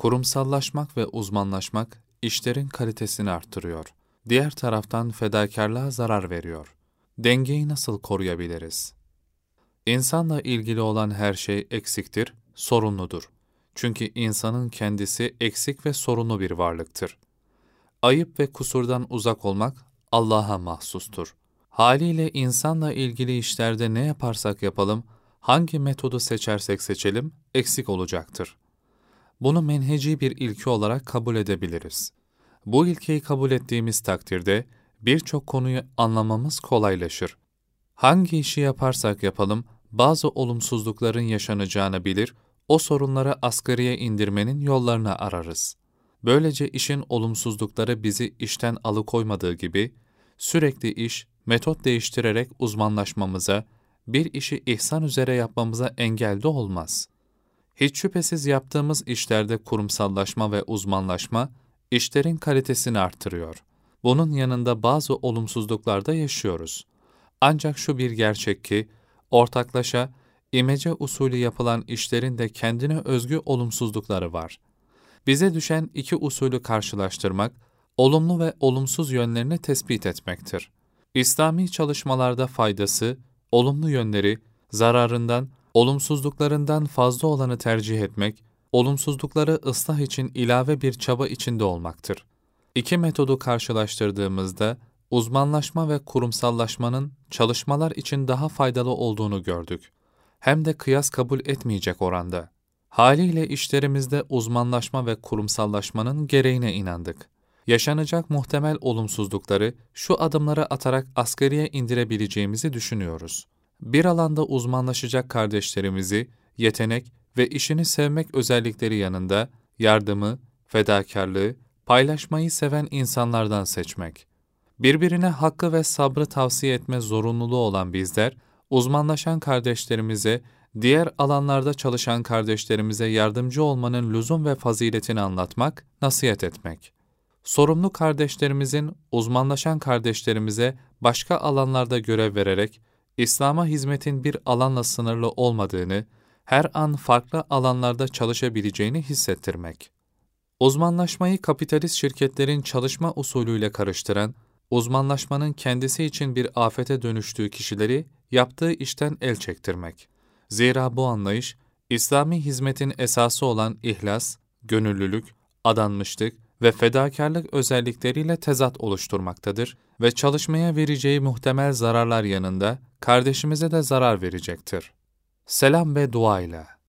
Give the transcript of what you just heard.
Kurumsallaşmak ve uzmanlaşmak işlerin kalitesini arttırıyor. Diğer taraftan fedakarlığa zarar veriyor. Dengeyi nasıl koruyabiliriz? İnsanla ilgili olan her şey eksiktir, sorunludur. Çünkü insanın kendisi eksik ve sorunlu bir varlıktır. Ayıp ve kusurdan uzak olmak Allah'a mahsustur. Haliyle insanla ilgili işlerde ne yaparsak yapalım, hangi metodu seçersek seçelim, eksik olacaktır. Bunu menheci bir ilke olarak kabul edebiliriz. Bu ilkeyi kabul ettiğimiz takdirde birçok konuyu anlamamız kolaylaşır. Hangi işi yaparsak yapalım, bazı olumsuzlukların yaşanacağını bilir, o sorunları asgariye indirmenin yollarını ararız. Böylece işin olumsuzlukları bizi işten alıkoymadığı gibi, sürekli iş, metot değiştirerek uzmanlaşmamıza, bir işi ihsan üzere yapmamıza engel de olmaz. Hiç şüphesiz yaptığımız işlerde kurumsallaşma ve uzmanlaşma, işlerin kalitesini artırıyor. Bunun yanında bazı olumsuzluklar da yaşıyoruz. Ancak şu bir gerçek ki, ortaklaşa, imece usulü yapılan işlerin de kendine özgü olumsuzlukları var. Bize düşen iki usulü karşılaştırmak, olumlu ve olumsuz yönlerini tespit etmektir. İslami çalışmalarda faydası, olumlu yönleri, zararından, olumsuzluklarından fazla olanı tercih etmek, olumsuzlukları ıslah için ilave bir çaba içinde olmaktır. İki metodu karşılaştırdığımızda, uzmanlaşma ve kurumsallaşmanın çalışmalar için daha faydalı olduğunu gördük. Hem de kıyas kabul etmeyecek oranda. Haliyle işlerimizde uzmanlaşma ve kurumsallaşmanın gereğine inandık. Yaşanacak muhtemel olumsuzlukları şu adımları atarak asgariye indirebileceğimizi düşünüyoruz. Bir alanda uzmanlaşacak kardeşlerimizi yetenek ve işini sevmek özellikleri yanında yardımı, fedakarlığı, paylaşmayı seven insanlardan seçmek. Birbirine hakkı ve sabrı tavsiye etme zorunluluğu olan bizler, uzmanlaşan kardeşlerimize, diğer alanlarda çalışan kardeşlerimize yardımcı olmanın lüzum ve faziletini anlatmak, nasihat etmek. Sorumlu kardeşlerimizin, uzmanlaşan kardeşlerimize başka alanlarda görev vererek, İslam'a hizmetin bir alanla sınırlı olmadığını, her an farklı alanlarda çalışabileceğini hissettirmek. Uzmanlaşmayı kapitalist şirketlerin çalışma usulüyle karıştıran, uzmanlaşmanın kendisi için bir afete dönüştüğü kişileri yaptığı işten el çektirmek. Zira bu anlayış, İslami hizmetin esası olan ihlas, gönüllülük, adanmışlık ve fedakarlık özellikleriyle tezat oluşturmaktadır ve çalışmaya vereceği muhtemel zararlar yanında kardeşimize de zarar verecektir. Selam ve dua ile